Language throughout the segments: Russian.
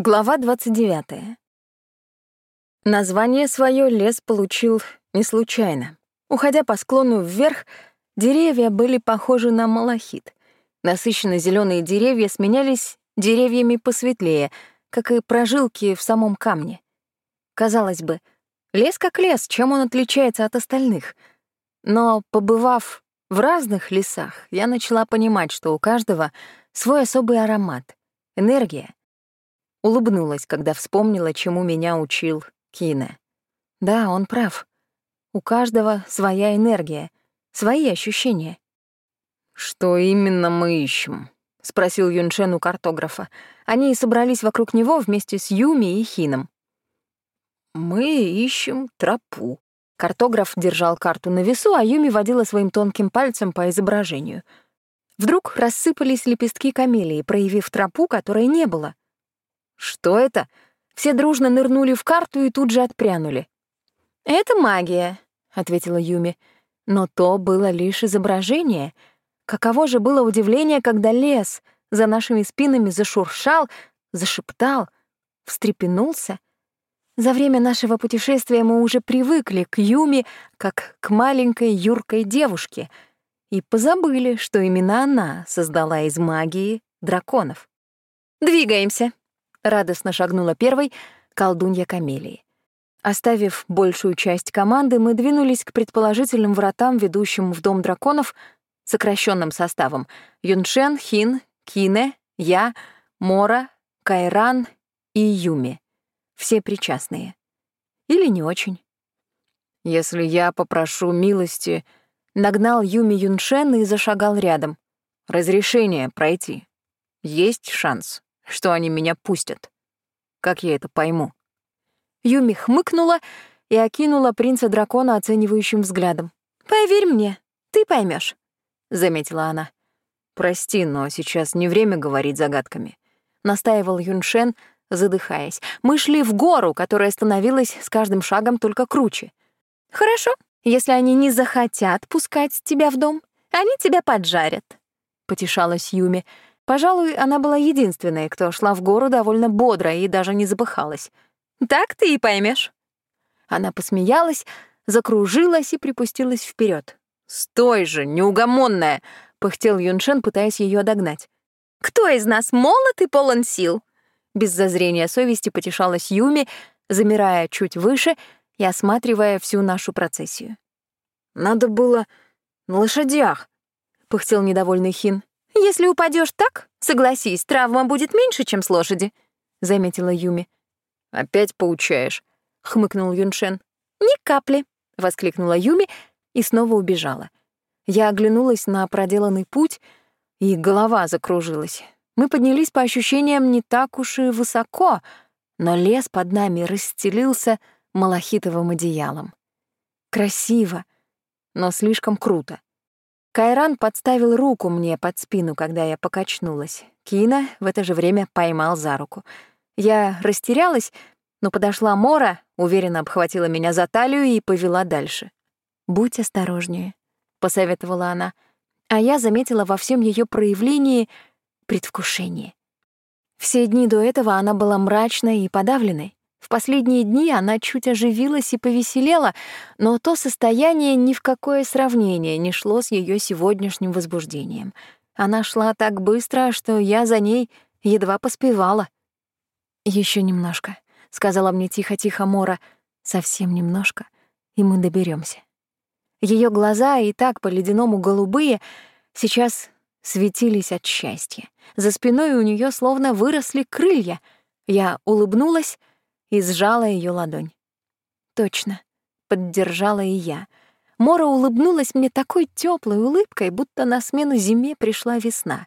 Глава 29. Название свое лес получил не случайно. Уходя по склону вверх, деревья были похожи на малахит. Насыщенно зеленые деревья сменялись деревьями посветлее, как и прожилки в самом камне. Казалось бы, лес как лес, чем он отличается от остальных? Но, побывав в разных лесах, я начала понимать, что у каждого свой особый аромат, энергия, Улыбнулась, когда вспомнила, чему меня учил Кине. Да, он прав. У каждого своя энергия, свои ощущения. «Что именно мы ищем?» — спросил Юншен у картографа. Они собрались вокруг него вместе с Юми и Хином. «Мы ищем тропу». Картограф держал карту на весу, а Юми водила своим тонким пальцем по изображению. Вдруг рассыпались лепестки камелии, проявив тропу, которой не было. «Что это?» Все дружно нырнули в карту и тут же отпрянули. «Это магия», — ответила Юми. Но то было лишь изображение. Каково же было удивление, когда лес за нашими спинами зашуршал, зашептал, встрепенулся. За время нашего путешествия мы уже привыкли к Юми как к маленькой юркой девушке и позабыли, что именно она создала из магии драконов. «Двигаемся», радостно шагнула первой колдунья Камелии. Оставив большую часть команды, мы двинулись к предположительным вратам, ведущим в Дом драконов, сокращенным составом Юншен, Хин, Кине, я, Мора, Кайран и Юми. Все причастные. Или не очень. Если я попрошу милости, нагнал Юми Юншен и зашагал рядом. Разрешение пройти. Есть шанс что они меня пустят. Как я это пойму? Юми хмыкнула и окинула принца-дракона оценивающим взглядом. «Поверь мне, ты поймешь, заметила она. «Прости, но сейчас не время говорить загадками», — настаивал Юншен, задыхаясь. «Мы шли в гору, которая становилась с каждым шагом только круче». «Хорошо, если они не захотят пускать тебя в дом, они тебя поджарят», — потешалась Юми. Пожалуй, она была единственной, кто шла в гору довольно бодро и даже не запыхалась. «Так ты и поймешь. Она посмеялась, закружилась и припустилась вперед. «Стой же, неугомонная!» — пыхтел Юншен, пытаясь ее догнать. «Кто из нас молод и полон сил?» Без зазрения совести потешалась Юми, замирая чуть выше и осматривая всю нашу процессию. «Надо было на лошадях», — пыхтел недовольный Хин. «Если упадешь так, согласись, травма будет меньше, чем с лошади», — заметила Юми. «Опять поучаешь», — хмыкнул Юншен. «Ни капли», — воскликнула Юми и снова убежала. Я оглянулась на проделанный путь, и голова закружилась. Мы поднялись по ощущениям не так уж и высоко, но лес под нами расстелился малахитовым одеялом. Красиво, но слишком круто. Кайран подставил руку мне под спину, когда я покачнулась. Кина в это же время поймал за руку. Я растерялась, но подошла Мора, уверенно обхватила меня за талию и повела дальше. «Будь осторожнее», — посоветовала она, а я заметила во всем ее проявлении предвкушение. Все дни до этого она была мрачной и подавленной. В последние дни она чуть оживилась и повеселела, но то состояние ни в какое сравнение не шло с ее сегодняшним возбуждением. Она шла так быстро, что я за ней едва поспевала. Еще немножко», — сказала мне тихо-тихо Мора, — «совсем немножко, и мы доберемся. Ее глаза, и так по-ледяному голубые, сейчас светились от счастья. За спиной у нее словно выросли крылья. Я улыбнулась и сжала ее ладонь. Точно, поддержала и я. Мора улыбнулась мне такой теплой улыбкой, будто на смену зиме пришла весна.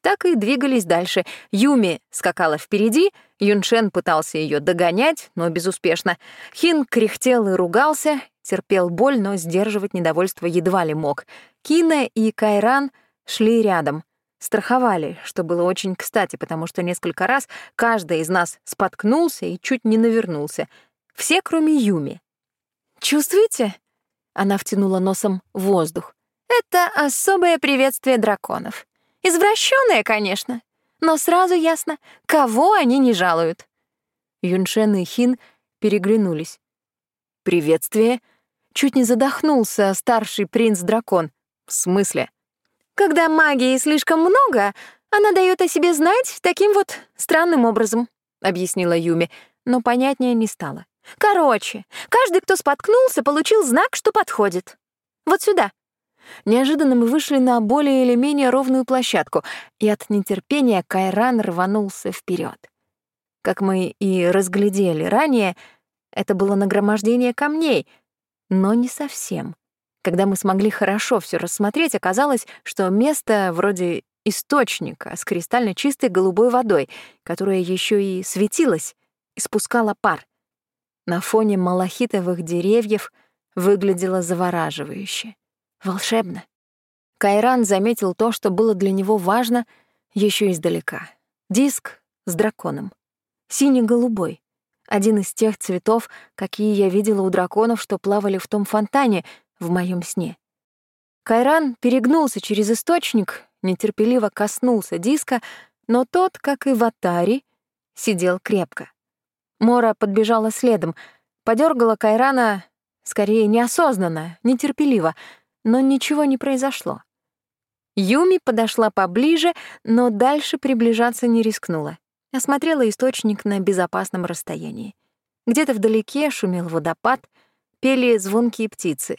Так и двигались дальше. Юми скакала впереди, Юншен пытался ее догонять, но безуспешно. Хин кряхтел и ругался, терпел боль, но сдерживать недовольство едва ли мог. Кина и Кайран шли рядом страховали, что было очень кстати, потому что несколько раз каждый из нас споткнулся и чуть не навернулся. Все, кроме Юми. «Чувствуете?» — она втянула носом воздух. «Это особое приветствие драконов. Извращенное, конечно, но сразу ясно, кого они не жалуют. Юншен и Хин переглянулись. «Приветствие!» Чуть не задохнулся старший принц-дракон. «В смысле?» «Когда магии слишком много, она дает о себе знать таким вот странным образом», — объяснила Юми, но понятнее не стало. «Короче, каждый, кто споткнулся, получил знак, что подходит. Вот сюда». Неожиданно мы вышли на более или менее ровную площадку, и от нетерпения Кайран рванулся вперед. Как мы и разглядели ранее, это было нагромождение камней, но не совсем. Когда мы смогли хорошо все рассмотреть, оказалось, что место вроде источника с кристально чистой голубой водой, которая еще и светилась, испускала пар. На фоне малахитовых деревьев выглядело завораживающе. Волшебно. Кайран заметил то, что было для него важно еще издалека. Диск с драконом. Синий-голубой. Один из тех цветов, какие я видела у драконов, что плавали в том фонтане в моем сне. Кайран перегнулся через источник, нетерпеливо коснулся диска, но тот, как и в Атаре, сидел крепко. Мора подбежала следом, подергала Кайрана скорее неосознанно, нетерпеливо, но ничего не произошло. Юми подошла поближе, но дальше приближаться не рискнула. Осмотрела источник на безопасном расстоянии. Где-то вдалеке шумел водопад, пели звонкие птицы.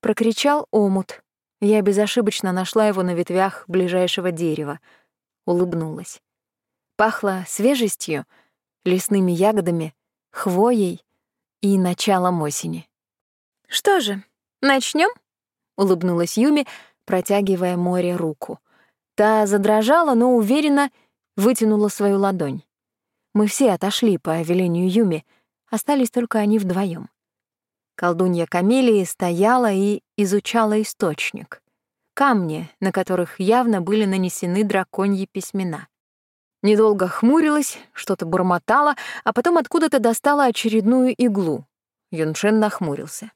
Прокричал омут. Я безошибочно нашла его на ветвях ближайшего дерева. Улыбнулась. Пахло свежестью, лесными ягодами, хвоей и началом осени. «Что же, начнем? улыбнулась Юми, протягивая море руку. Та задрожала, но уверенно вытянула свою ладонь. Мы все отошли по велению Юми, остались только они вдвоем. Колдунья Камелии стояла и изучала источник. Камни, на которых явно были нанесены драконьи письмена. Недолго хмурилась, что-то бормотала, а потом откуда-то достала очередную иглу. Юншен нахмурился.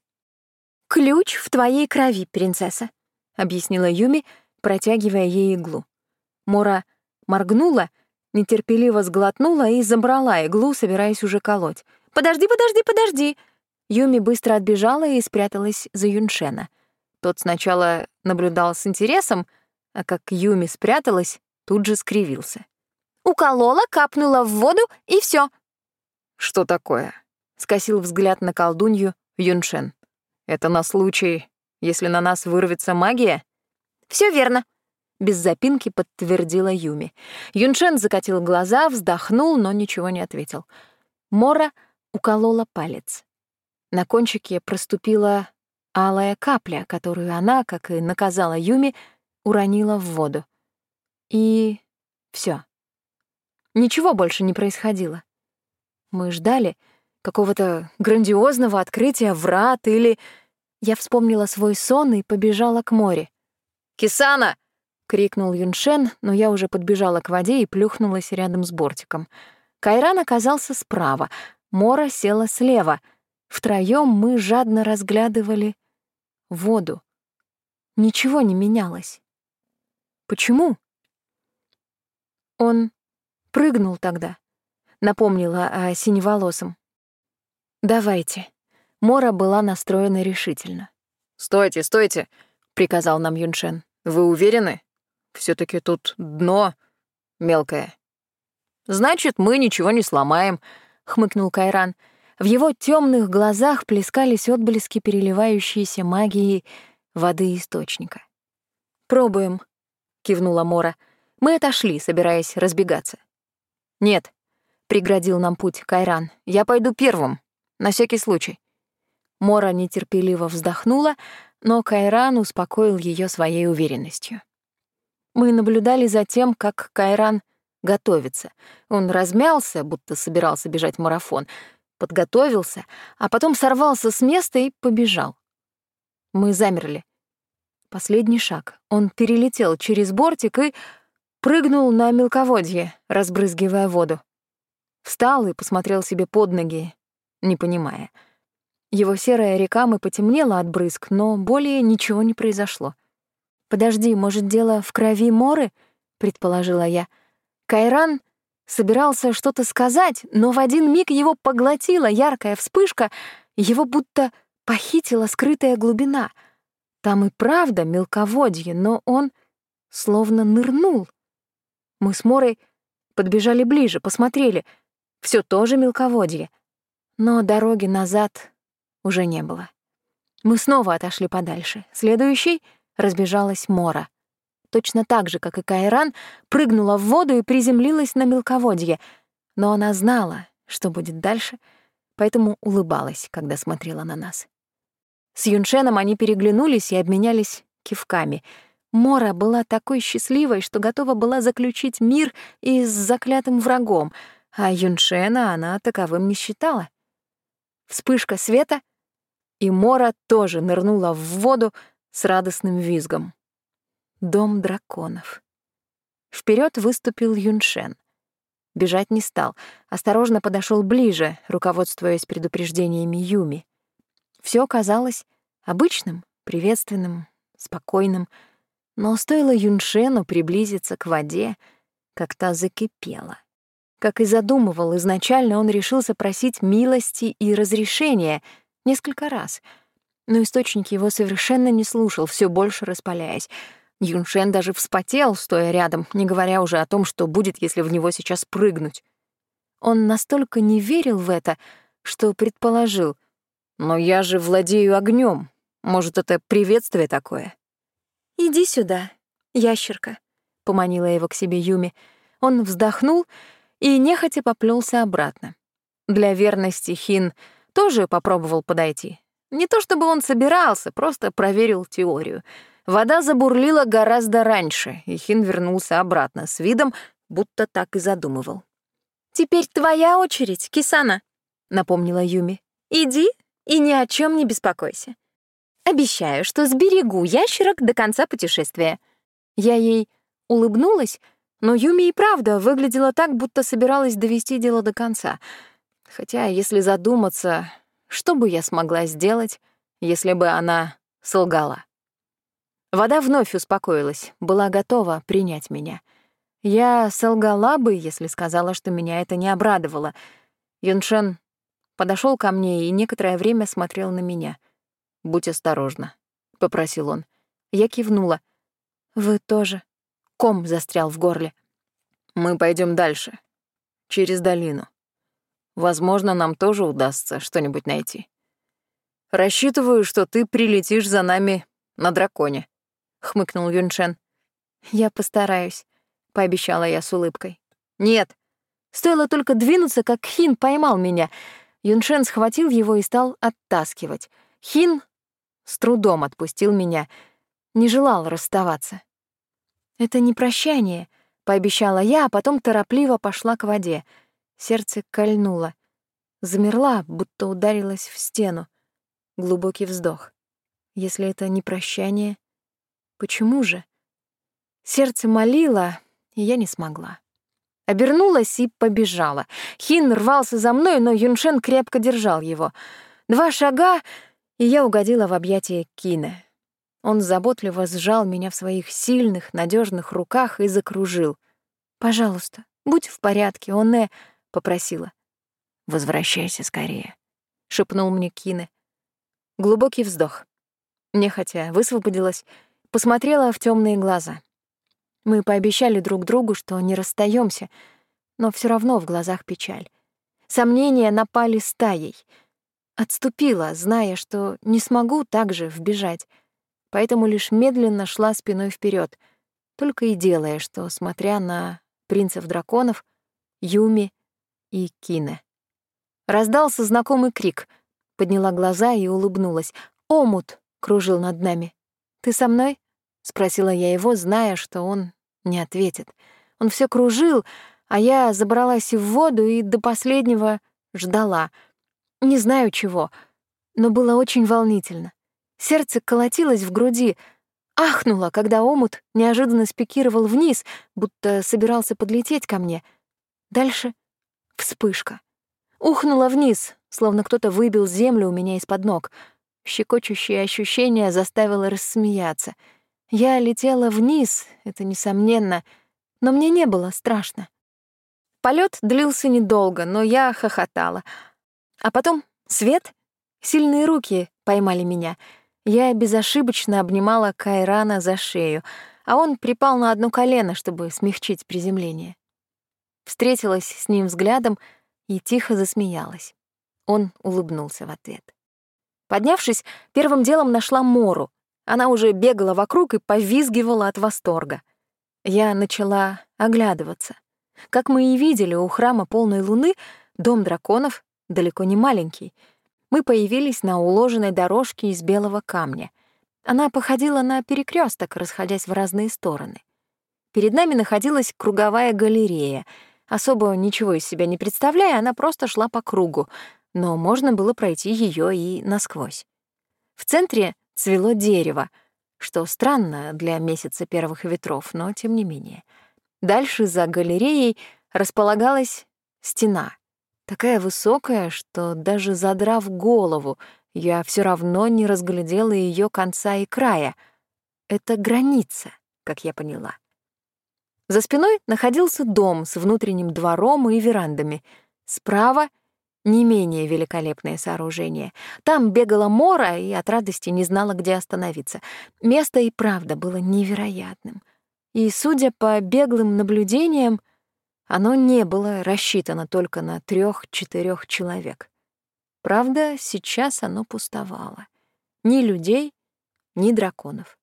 «Ключ в твоей крови, принцесса», — объяснила Юми, протягивая ей иглу. Мора моргнула, нетерпеливо сглотнула и забрала иглу, собираясь уже колоть. «Подожди, подожди, подожди!» Юми быстро отбежала и спряталась за Юншена. Тот сначала наблюдал с интересом, а как Юми спряталась, тут же скривился. «Уколола, капнула в воду, и все. «Что такое?» — скосил взгляд на колдунью Юншен. «Это на случай, если на нас вырвется магия?» Все верно», — без запинки подтвердила Юми. Юншен закатил глаза, вздохнул, но ничего не ответил. Мора уколола палец. На кончике проступила алая капля, которую она, как и наказала Юми, уронила в воду. И все. Ничего больше не происходило. Мы ждали какого-то грандиозного открытия врат или... Я вспомнила свой сон и побежала к морю. «Кисана!» — крикнул Юншен, но я уже подбежала к воде и плюхнулась рядом с бортиком. Кайран оказался справа, Мора села слева — Втроем мы жадно разглядывали воду. Ничего не менялось. Почему? Он прыгнул тогда, напомнила о синеволосом. «Давайте». Мора была настроена решительно. «Стойте, стойте!» — приказал нам Юншен. «Вы уверены? все таки тут дно мелкое». «Значит, мы ничего не сломаем», — хмыкнул Кайран. В его темных глазах плескались отблески переливающейся магии воды источника. «Пробуем», — кивнула Мора. Мы отошли, собираясь разбегаться. «Нет», — преградил нам путь Кайран, — «я пойду первым, на всякий случай». Мора нетерпеливо вздохнула, но Кайран успокоил ее своей уверенностью. Мы наблюдали за тем, как Кайран готовится. Он размялся, будто собирался бежать марафон — подготовился, а потом сорвался с места и побежал. Мы замерли. Последний шаг. Он перелетел через бортик и прыгнул на мелководье, разбрызгивая воду. Встал и посмотрел себе под ноги, не понимая. Его серая река мы потемнела от брызг, но более ничего не произошло. «Подожди, может, дело в крови Моры?» — предположила я. Кайран собирался что-то сказать, но в один миг его поглотила яркая вспышка, его будто похитила скрытая глубина. Там и правда мелководье, но он словно нырнул. Мы с Морой подбежали ближе, посмотрели. Все тоже мелководье. Но дороги назад уже не было. Мы снова отошли подальше. Следующий разбежалась Мора. Точно так же, как и Кайран, прыгнула в воду и приземлилась на мелководье. Но она знала, что будет дальше, поэтому улыбалась, когда смотрела на нас. С Юншеном они переглянулись и обменялись кивками. Мора была такой счастливой, что готова была заключить мир и с заклятым врагом, а Юншена она таковым не считала. Вспышка света, и Мора тоже нырнула в воду с радостным визгом. Дом драконов. Вперед выступил Юншен. Бежать не стал, осторожно подошел ближе, руководствуясь предупреждениями Юми. Все казалось обычным, приветственным, спокойным, но стоило Юншену приблизиться к воде, как та закипела. Как и задумывал, изначально он решился просить милости и разрешения несколько раз, но источник его совершенно не слушал, все больше распаляясь. Юншен даже вспотел, стоя рядом, не говоря уже о том, что будет, если в него сейчас прыгнуть. Он настолько не верил в это, что предположил — но я же владею огнем. Может, это приветствие такое? Иди сюда, ящерка, поманила его к себе Юми. Он вздохнул и нехотя поплелся обратно. Для верности Хин тоже попробовал подойти. Не то чтобы он собирался, просто проверил теорию. Вода забурлила гораздо раньше, и Хин вернулся обратно с видом, будто так и задумывал. «Теперь твоя очередь, Кисана», — напомнила Юми. «Иди, и ни о чем не беспокойся. Обещаю, что сберегу ящерок до конца путешествия. Я ей улыбнулась, но Юми и правда выглядела так, будто собиралась довести дело до конца. Хотя, если задуматься, что бы я смогла сделать, если бы она солгала? Вода вновь успокоилась, была готова принять меня. Я солгала бы, если сказала, что меня это не обрадовало. Юншен подошел ко мне и некоторое время смотрел на меня. «Будь осторожна», — попросил он. Я кивнула. «Вы тоже». Ком застрял в горле. «Мы пойдем дальше. Через долину. Возможно, нам тоже удастся что-нибудь найти. Рассчитываю, что ты прилетишь за нами на драконе», — хмыкнул Юншен. «Я постараюсь», — пообещала я с улыбкой. «Нет». Стоило только двинуться, как Хин поймал меня — Юншен схватил его и стал оттаскивать. Хин с трудом отпустил меня, не желал расставаться. «Это не прощание», — пообещала я, а потом торопливо пошла к воде. Сердце кольнуло. Замерла, будто ударилась в стену. Глубокий вздох. Если это не прощание, почему же? Сердце молило, и я не смогла. Обернулась и побежала. Хин рвался за мной, но Юншен крепко держал его. Два шага, и я угодила в объятия Кина. Он заботливо сжал меня в своих сильных, надежных руках и закружил. «Пожалуйста, будь в порядке, Оне», — попросила. «Возвращайся скорее», — шепнул мне Кине. Глубокий вздох. Нехотя высвободилась, посмотрела в темные глаза. Мы пообещали друг другу, что не расстаемся, но все равно в глазах печаль. Сомнения напали стаей. Отступила, зная, что не смогу так же вбежать, поэтому лишь медленно шла спиной вперед, только и делая, что, смотря на принцев-драконов, Юми и Кине. Раздался знакомый крик. Подняла глаза и улыбнулась. «Омут!» — кружил над нами. «Ты со мной?» — спросила я его, зная, что он не ответит. Он все кружил, а я забралась в воду и до последнего ждала. Не знаю чего, но было очень волнительно. Сердце колотилось в груди, ахнуло, когда омут неожиданно спикировал вниз, будто собирался подлететь ко мне. Дальше вспышка. Ухнула вниз, словно кто-то выбил землю у меня из-под ног. Щекочущее ощущение заставило рассмеяться — я летела вниз, это несомненно, но мне не было страшно. Полет длился недолго, но я хохотала. А потом свет, сильные руки поймали меня. Я безошибочно обнимала Кайрана за шею, а он припал на одно колено, чтобы смягчить приземление. Встретилась с ним взглядом и тихо засмеялась. Он улыбнулся в ответ. Поднявшись, первым делом нашла Мору. Она уже бегала вокруг и повизгивала от восторга. Я начала оглядываться. Как мы и видели, у храма полной луны дом драконов далеко не маленький. Мы появились на уложенной дорожке из белого камня. Она походила на перекресток, расходясь в разные стороны. Перед нами находилась круговая галерея. Особо ничего из себя не представляя, она просто шла по кругу, но можно было пройти ее и насквозь. В центре цвело дерево, что странно для месяца первых ветров, но тем не менее. Дальше за галереей располагалась стена, такая высокая, что даже задрав голову, я все равно не разглядела ее конца и края. Это граница, как я поняла. За спиной находился дом с внутренним двором и верандами. Справа — не менее великолепное сооружение. Там бегала Мора и от радости не знала, где остановиться. Место и правда было невероятным. И, судя по беглым наблюдениям, оно не было рассчитано только на трех-четырех человек. Правда, сейчас оно пустовало. Ни людей, ни драконов.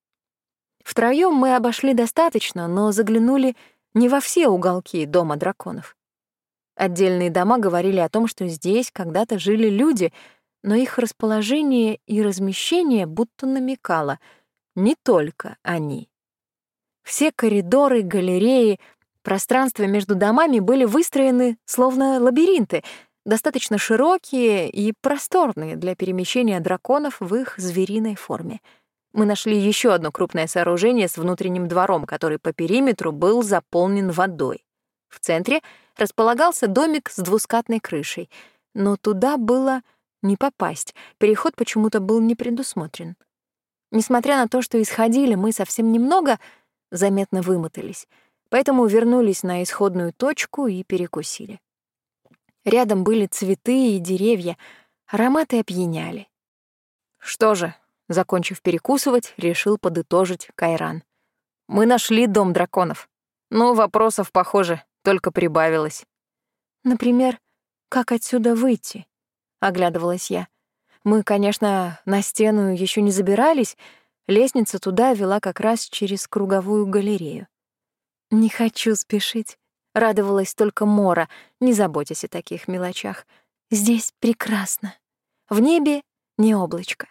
Втроем мы обошли достаточно, но заглянули не во все уголки дома драконов. Отдельные дома говорили о том, что здесь когда-то жили люди, но их расположение и размещение будто намекало — не только они. Все коридоры, галереи, пространства между домами были выстроены словно лабиринты, достаточно широкие и просторные для перемещения драконов в их звериной форме. Мы нашли еще одно крупное сооружение с внутренним двором, который по периметру был заполнен водой. В центре располагался домик с двускатной крышей, но туда было не попасть, переход почему-то был не предусмотрен. Несмотря на то, что исходили мы совсем немного — заметно вымотались, поэтому вернулись на исходную точку и перекусили. Рядом были цветы и деревья, ароматы опьяняли. Что же, закончив перекусывать, решил подытожить Кайран. Мы нашли дом драконов. Но вопросов, похоже, только прибавилось. Например, как отсюда выйти? Оглядывалась я. Мы, конечно, на стену еще не забирались, Лестница туда вела как раз через круговую галерею. «Не хочу спешить», — радовалась только Мора, не заботясь о таких мелочах. «Здесь прекрасно. В небе не облачко.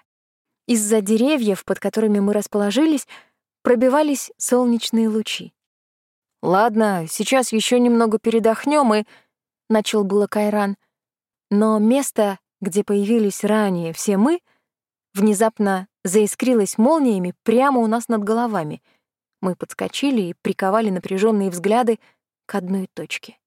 Из-за деревьев, под которыми мы расположились, пробивались солнечные лучи. «Ладно, сейчас еще немного передохнем и...» — начал было Кайран. Но место, где появились ранее все мы, внезапно заискрилась молниями прямо у нас над головами. Мы подскочили и приковали напряженные взгляды к одной точке.